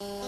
you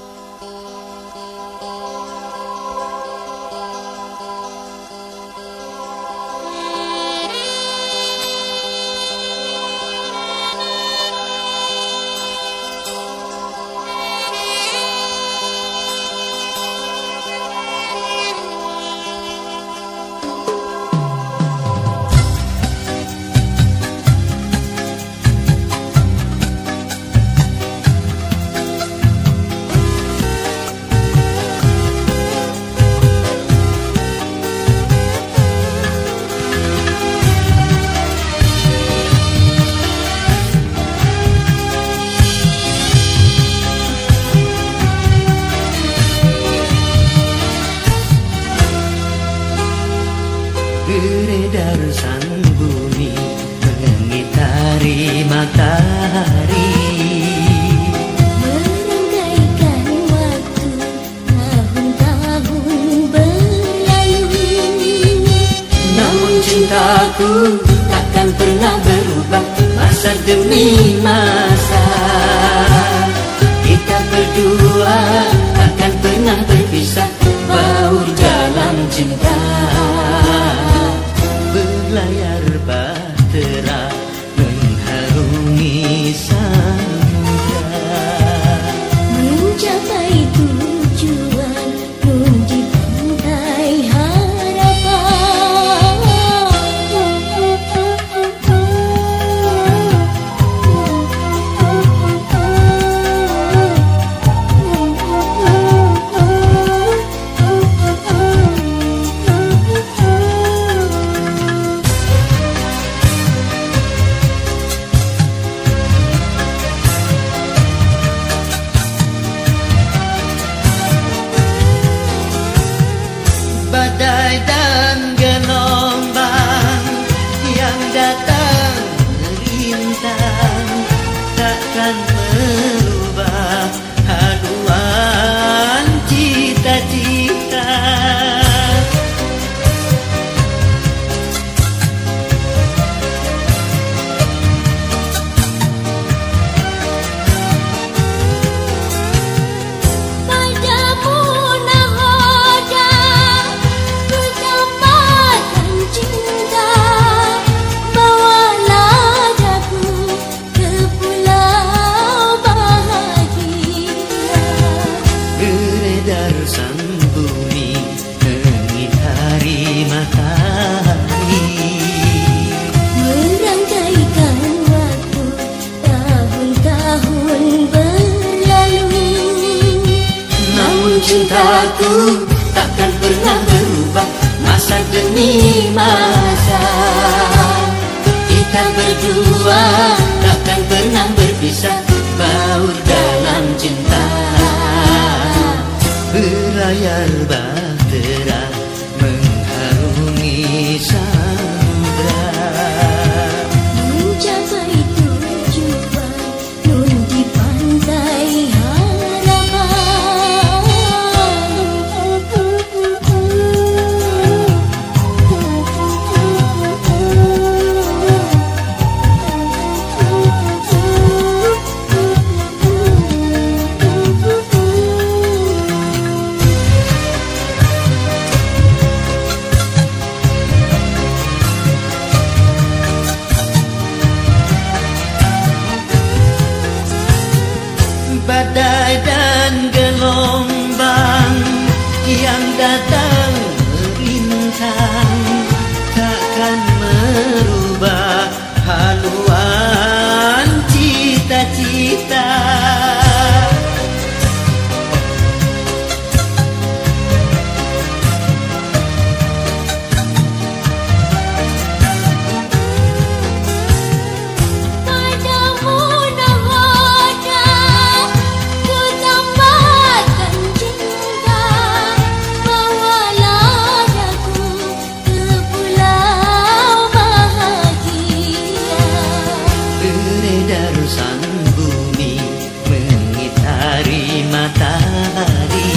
sinar sang bumi mengitari matahari.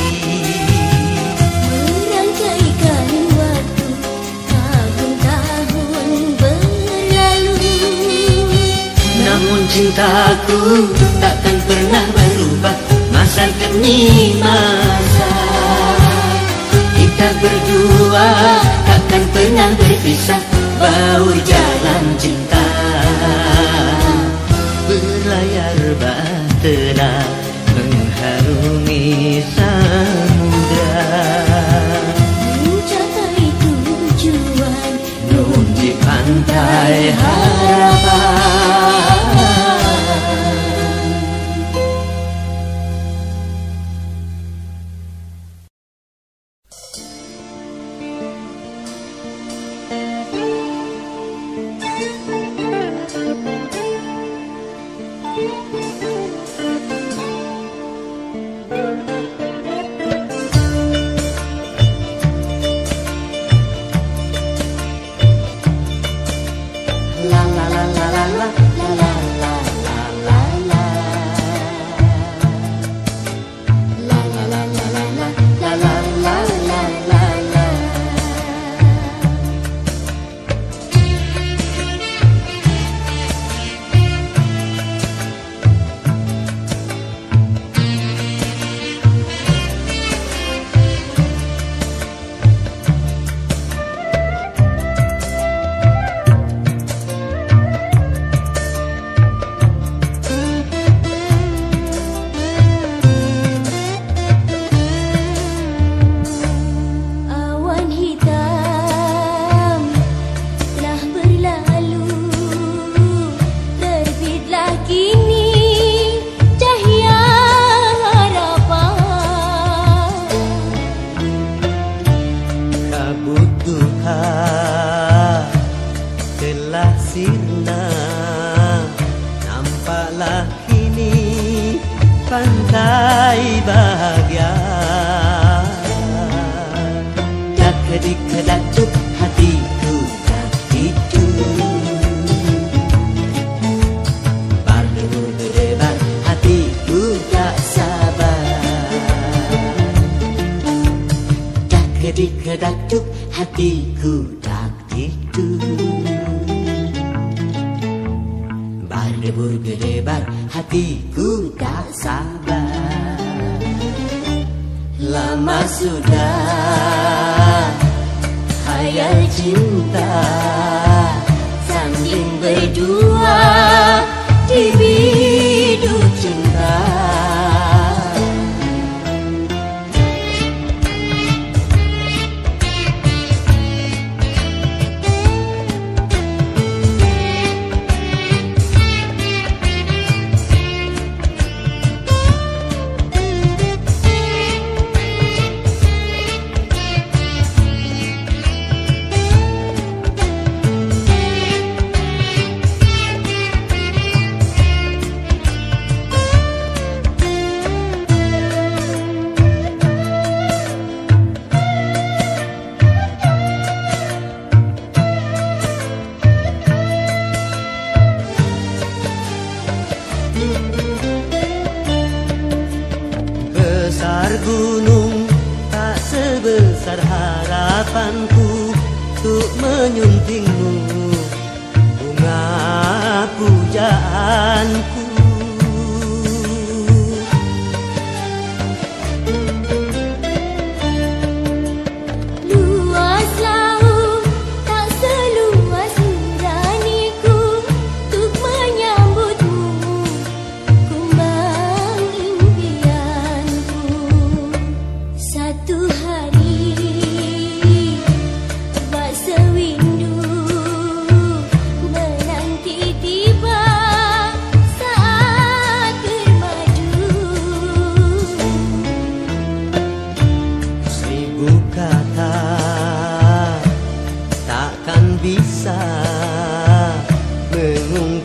Merangkai waktu tahun-tahun berlalu. Namun cintaku takkan pernah berubah masa demi masa. Kita berdua takkan pernah berpisah bau jalan cinta serba telah mengharungi samudra. Mencapai tujuan, nung di pantai harapan Because I do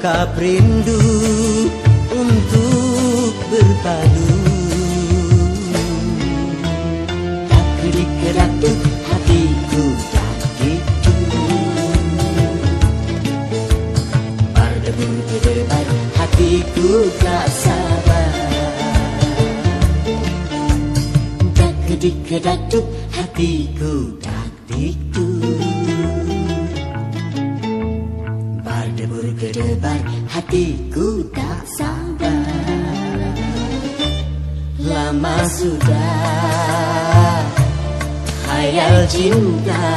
tetap rindu untuk berpadu. Tak dikeratuh hatiku tak itu Berdebur berdebar hatiku tak sabar. Tak dikeratuh hatiku tak 死ん。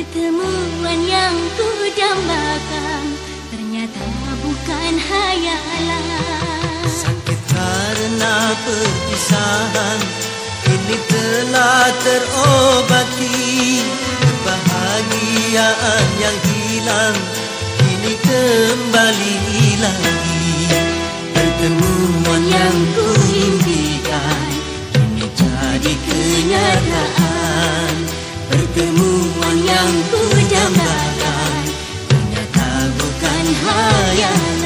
Pertemuan yang ku dambakan Ternyata bukan hayalan Sakit karena perpisahan Ini telah terobati Kebahagiaan yang hilang Ini kembali lagi. Pertemuan yang ku impikan Ini jadi kenyataan. Pertemuan yang ku jambatkan Ternyata bukan hayat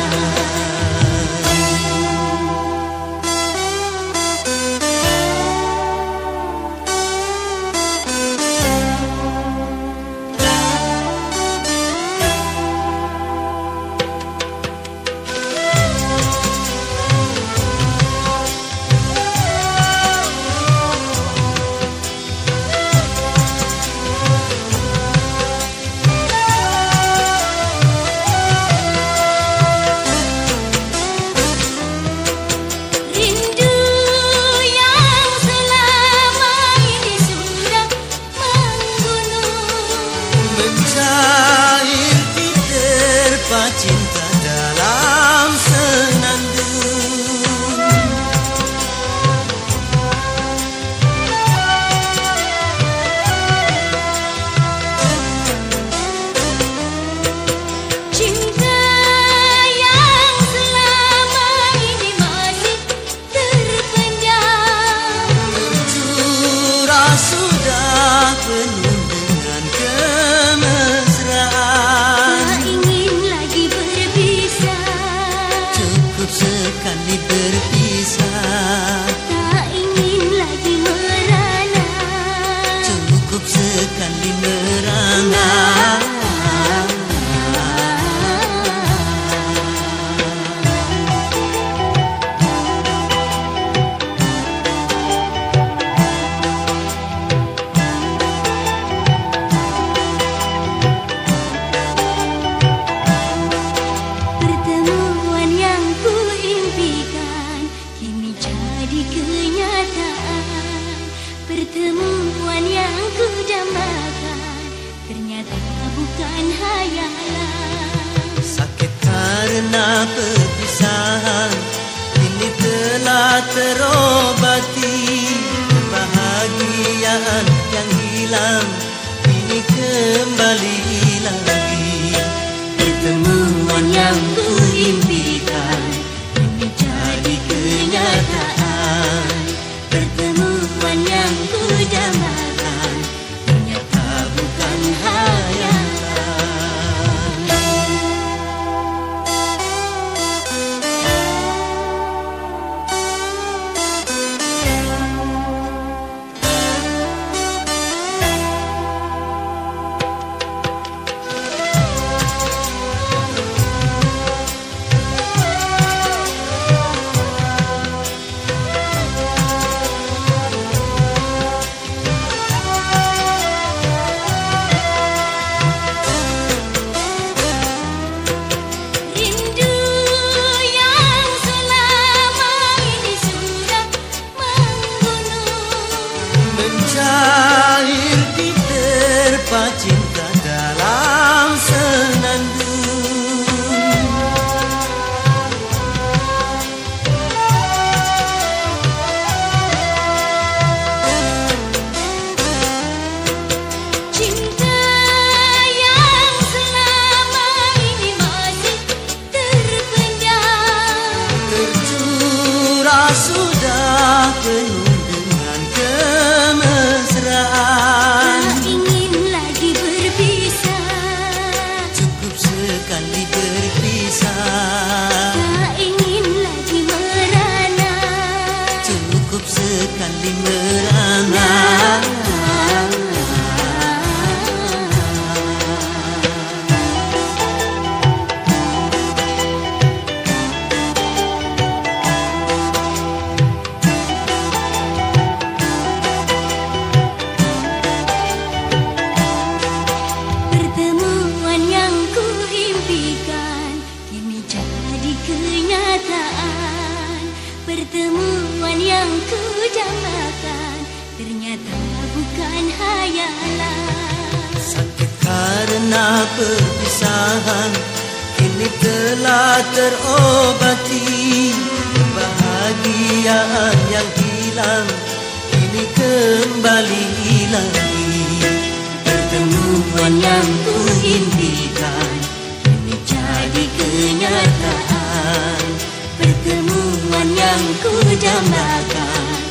terobati Kebahagiaan yang hilang Kini kembali lagi. Pertemuan yang ku impikan Kini jadi kenyataan. Pertemuan yang ku dambakan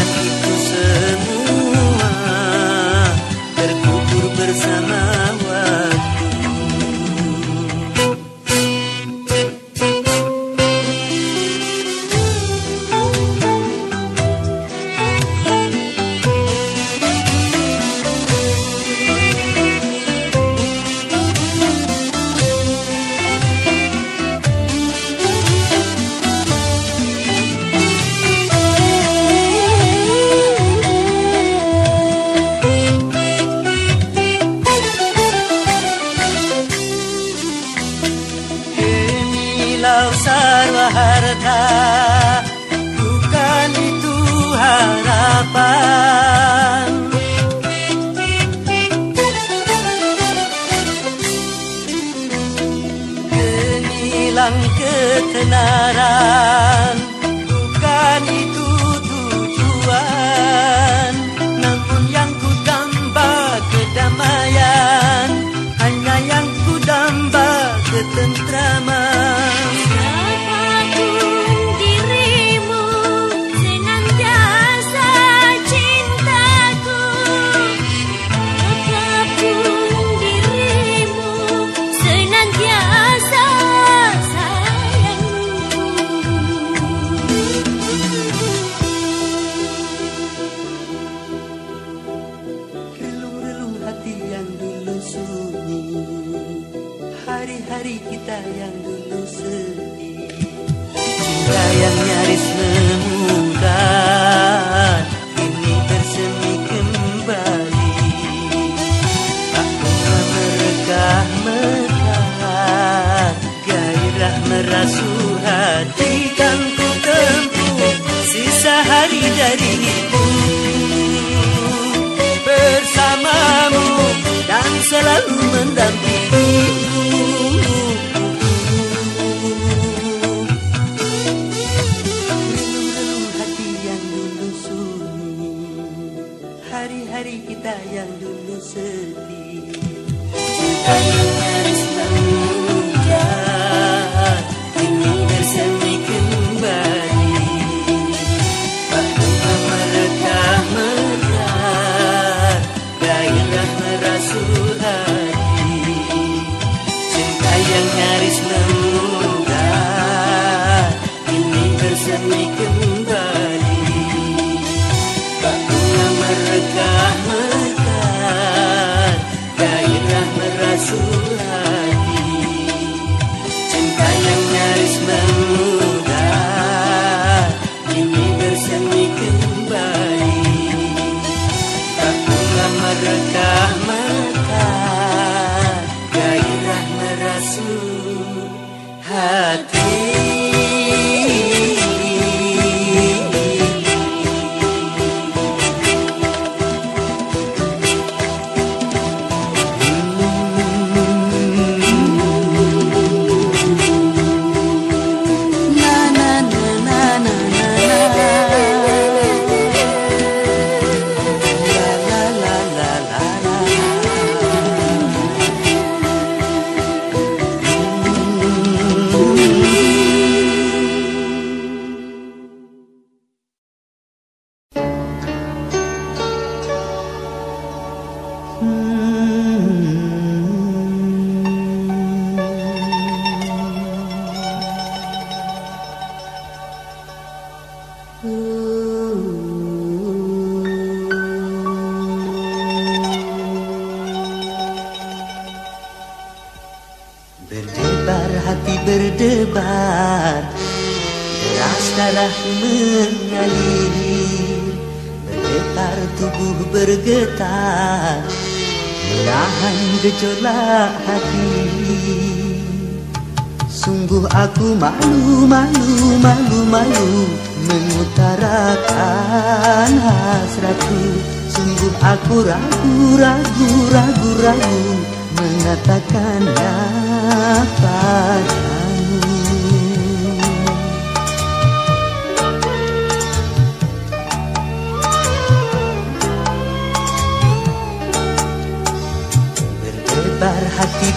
and keep preserved. Cinta yang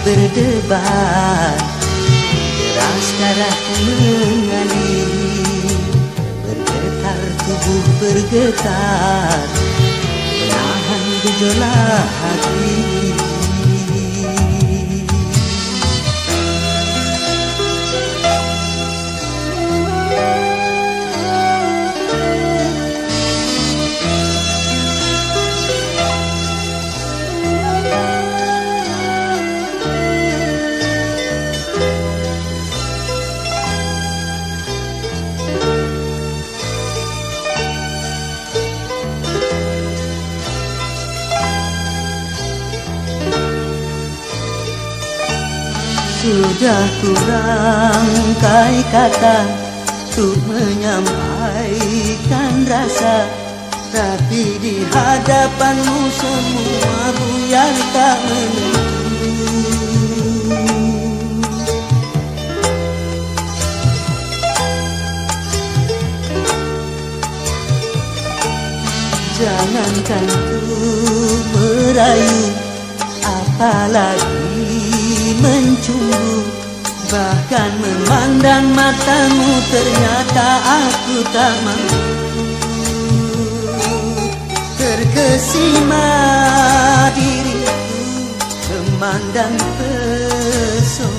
berdebar Deras darahku mengalir Bergetar tubuh bergetar Menahan gejolak hati Sudah kurangkai kata Untuk menyampaikan rasa. Tapi di hadapanmu semua buyar tak Jangankan ku merayu Apalagi mencumbu. Bahkan memandang matamu Ternyata aku tak mampu. Terkesima diriku Memandang pesonamu.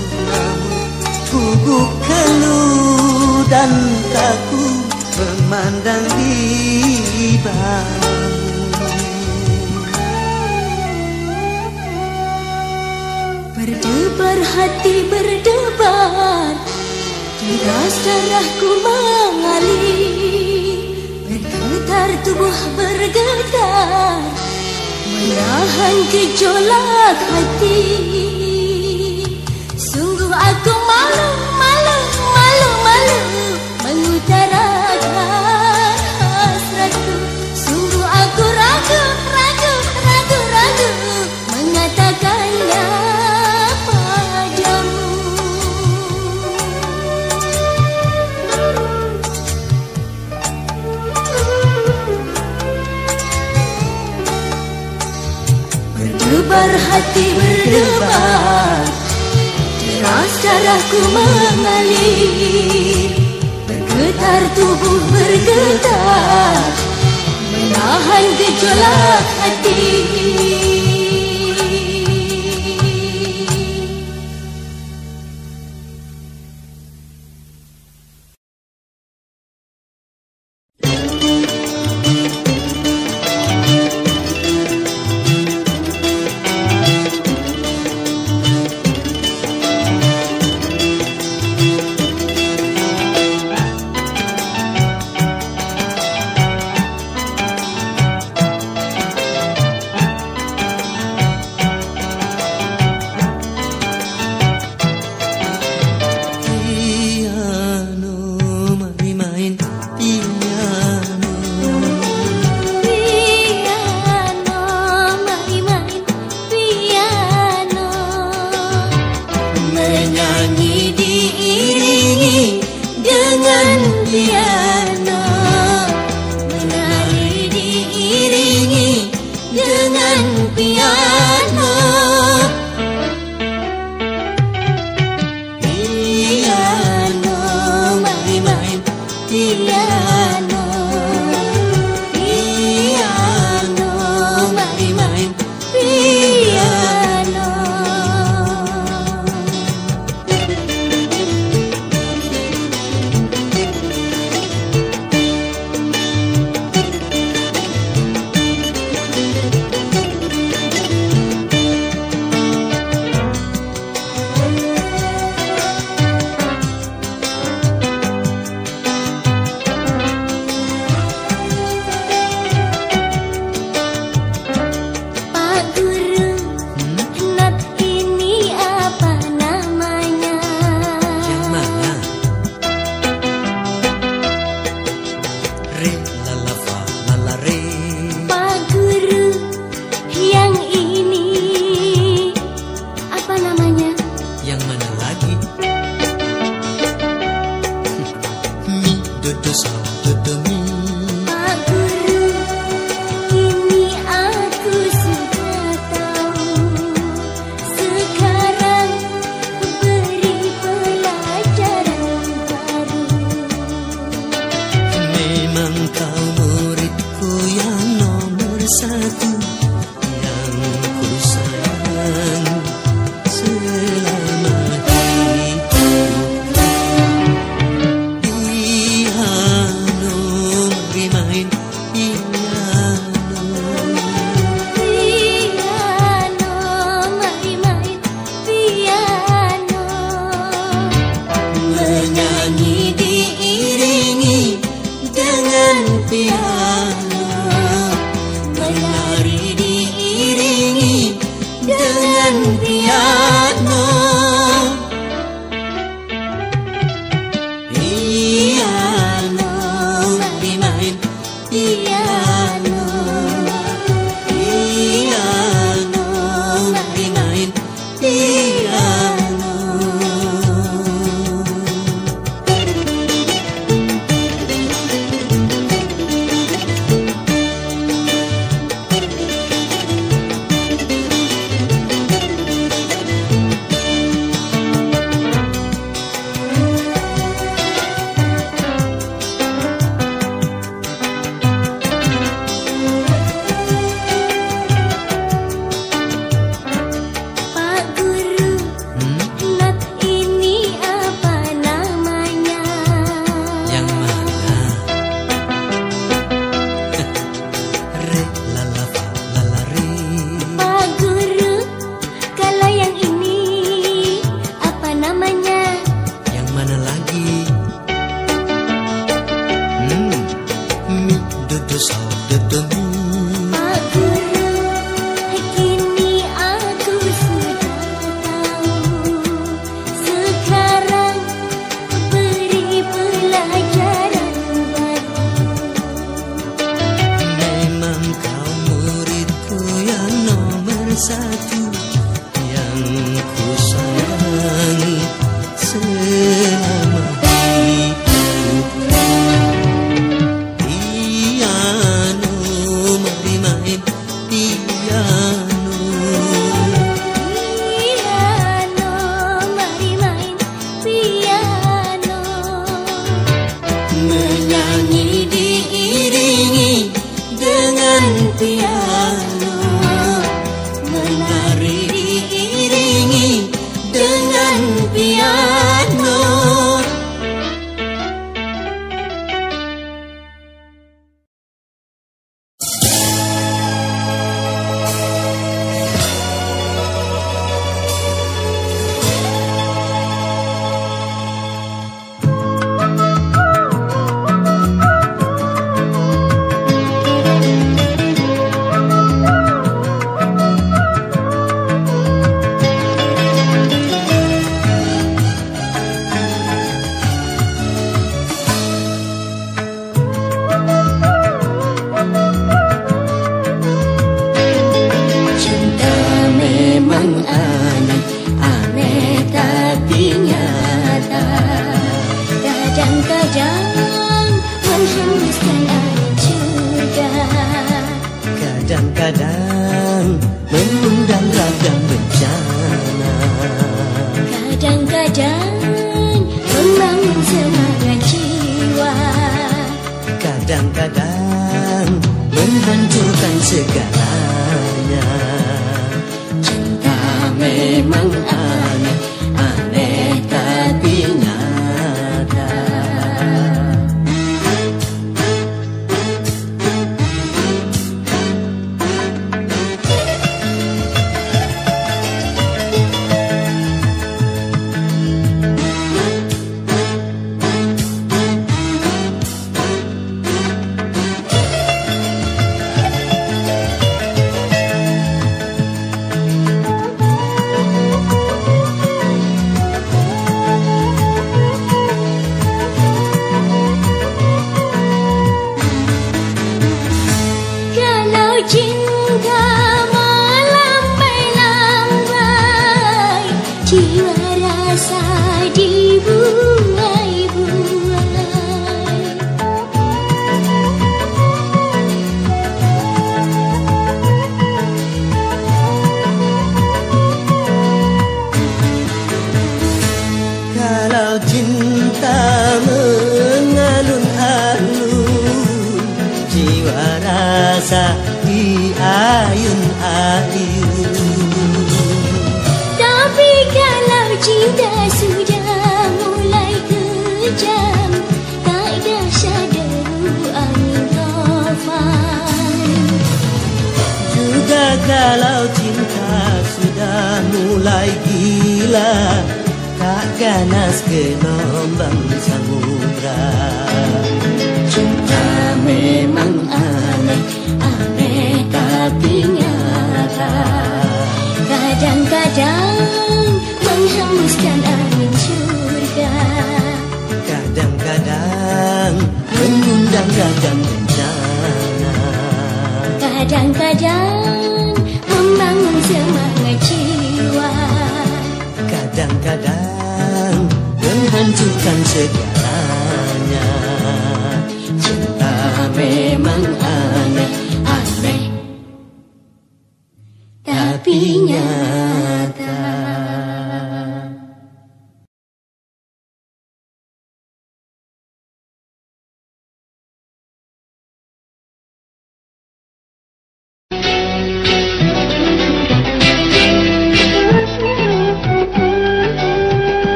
Gugup keluh dan kaku Memandang Berdebar hati berdebar. Deras darahku mengalir Bergetar tubuh bergetar. Menahan gejolak hati. Sungguh aku hati berdebar. Deras darahku mengalir. Bergetar tubuh bergetar. Menahan gejolak hati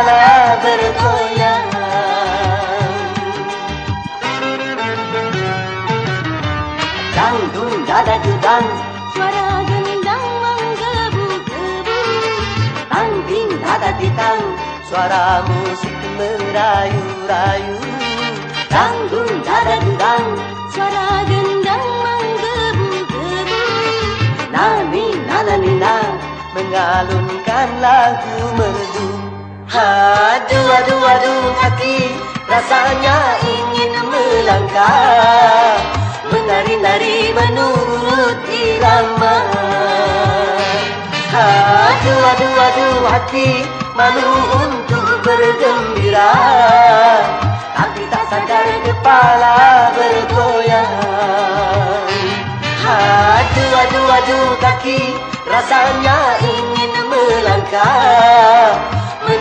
kepala bergoyang Dangdung dada dudang Suara gendang menggebu-gebu Tangting dada titang Suara musik merayu-rayu Dangdung dada dudang Suara gendang menggebu-gebu Nani nana nina Mengalunkan lagu merdu Aduh hati Rasanya ingin melangkah. Menari-nari menurut irama. Aduh hati Malu untuk bergembira. Tapi tak sadar kepala bergoyang. Aduh kaki Rasanya ingin melangkah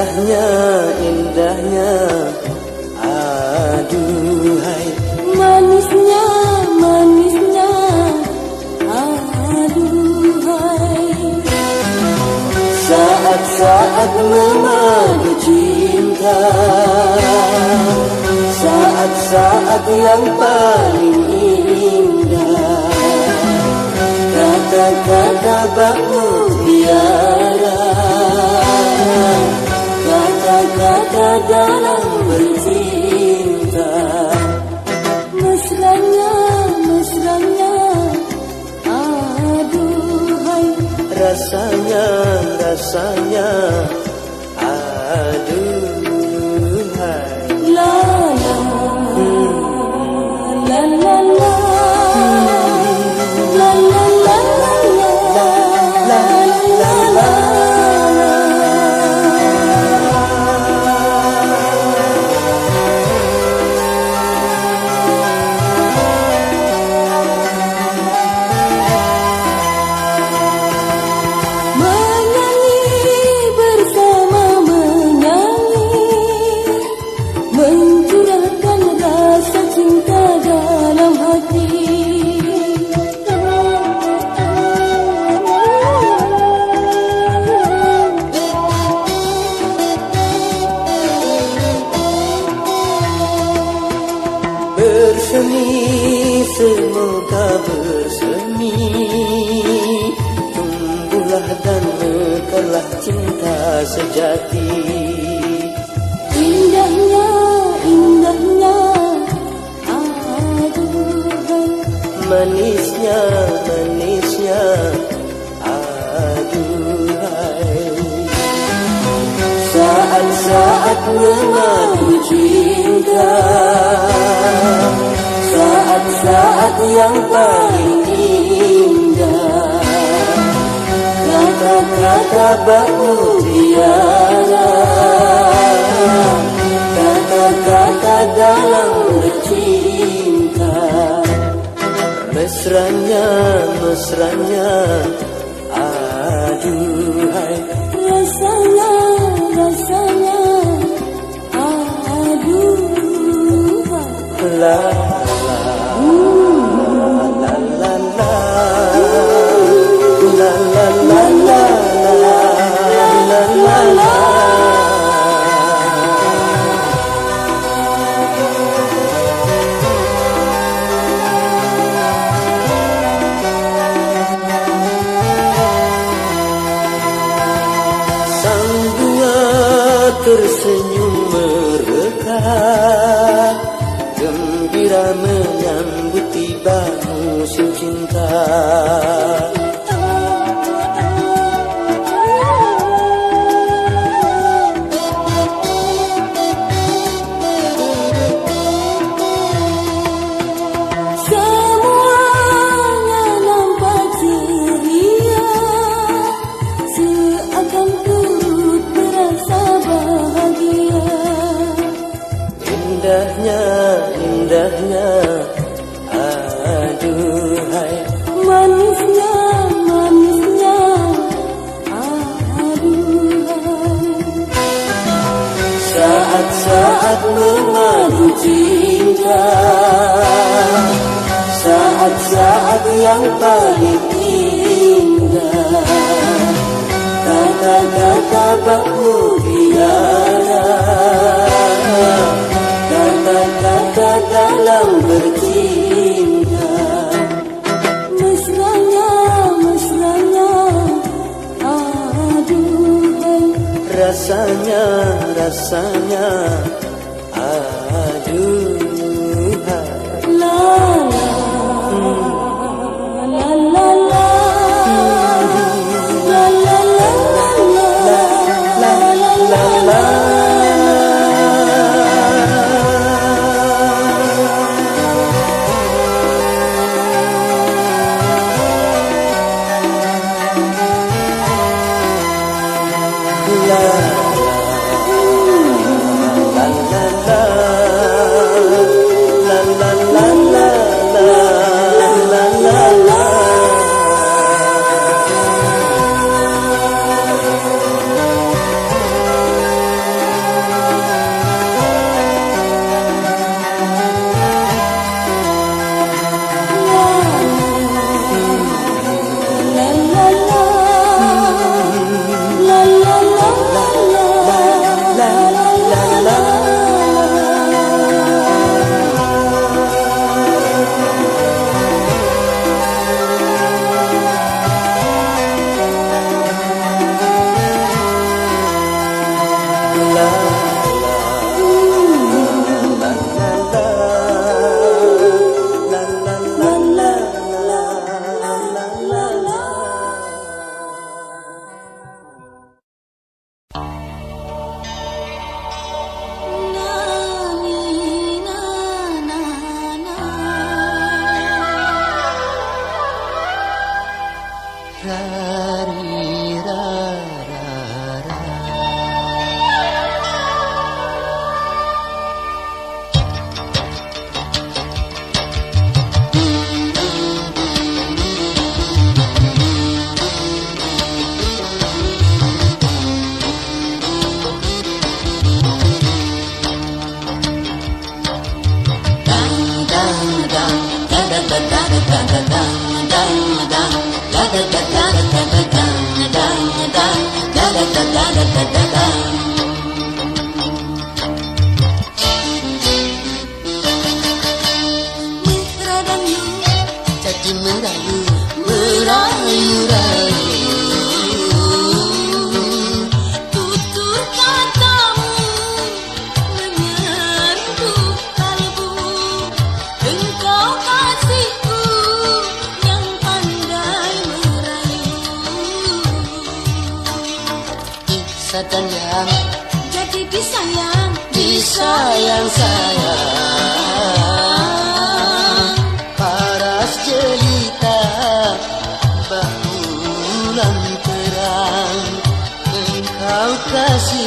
Indahnya, indahnya. Aduhai. Manisnya, manisnya. Aduhai. Saat-saat memadu cinta Saat-saat yang paling indah. Kata-kata baku biara Aduhai. Rasanya, rasanya selalu cinta Saat-saat yang paling indah Kata-kata baku biara Kata-kata dalam bercinta mesranya, mesranya. 可惜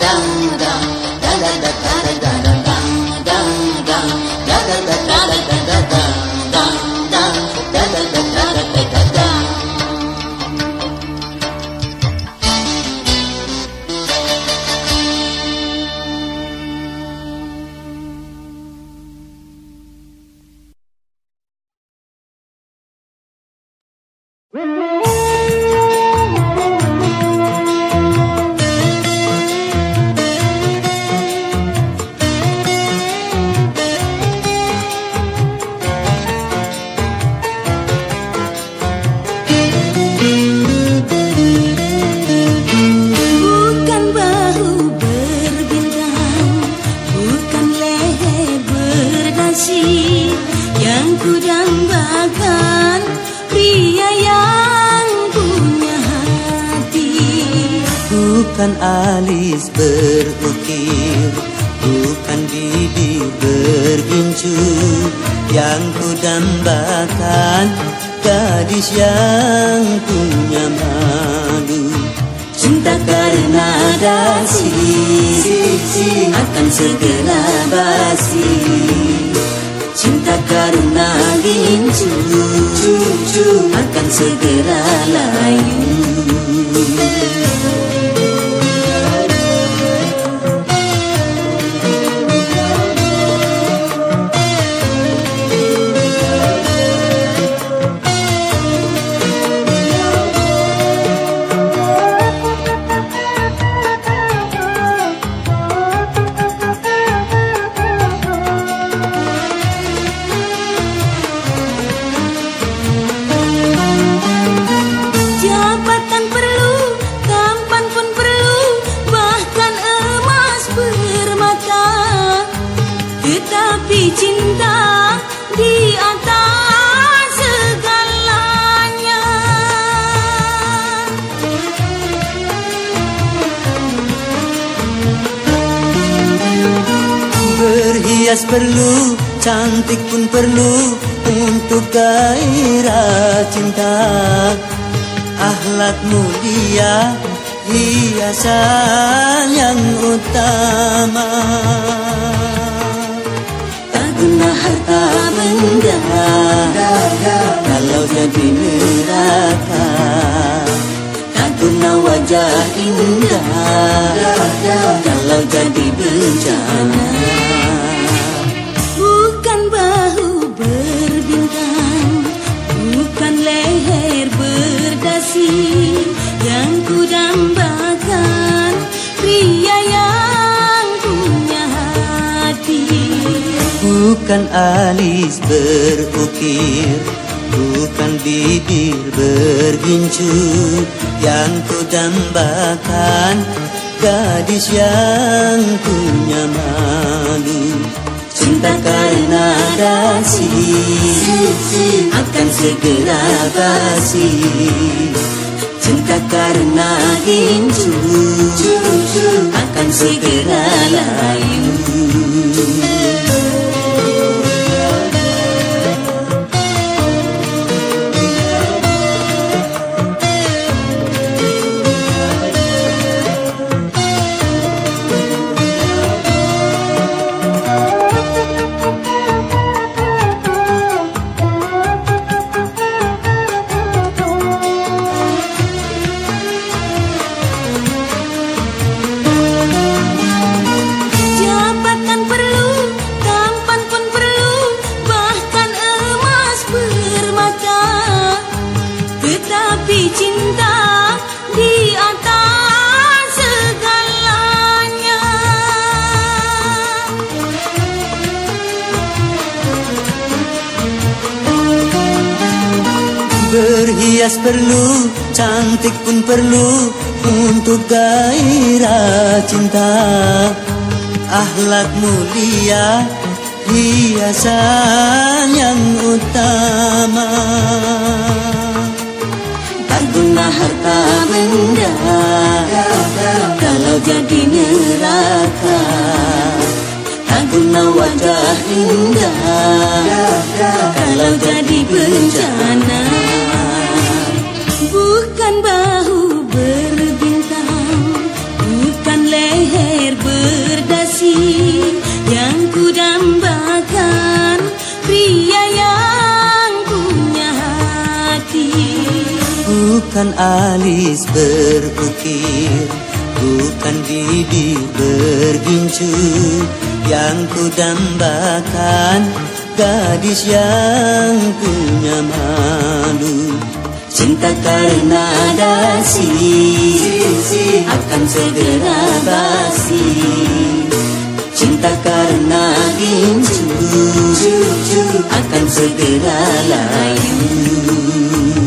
दं दं दद perlu Untuk gairah cinta. Akhlak mulia hiasan yang utama. Tak guna harta benda Kalau jadi neraka. Tak guna wajah indah Kalau jadi bencana Yang ku dambakan Pria yang punya hati. Bukan alis berukir Bukan bibir bergincu. Yang ku dambakan Gadis yang punya malu Cinta karena dasi Akan segera basi. Cinta karena gincu Akan segera layu perlu, cantik pun perlu Untuk gairah cinta. Akhlak mulia, hiasan yang utama. Tak guna harta benda Kalau jadi neraka. Tak guna wajah indah Kalau jadi bencana Bukan alis berukir Bukan bibir bergincu Yang ku dambakan Gadis yang punya malu Cinta karena dasi Akan segera basi. Cinta karena gincu Akan segera layu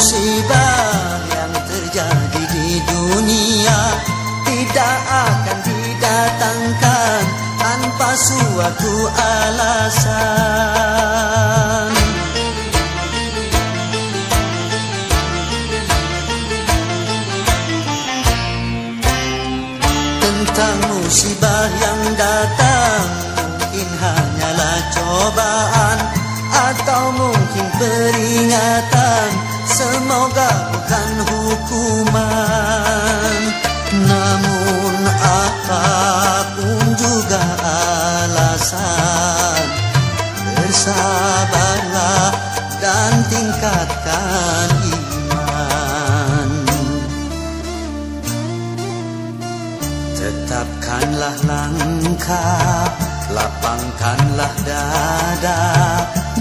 musibah yang terjadi di dunia tidak akan didatangkan tanpa suatu alasan.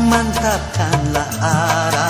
mantapkanlah arah.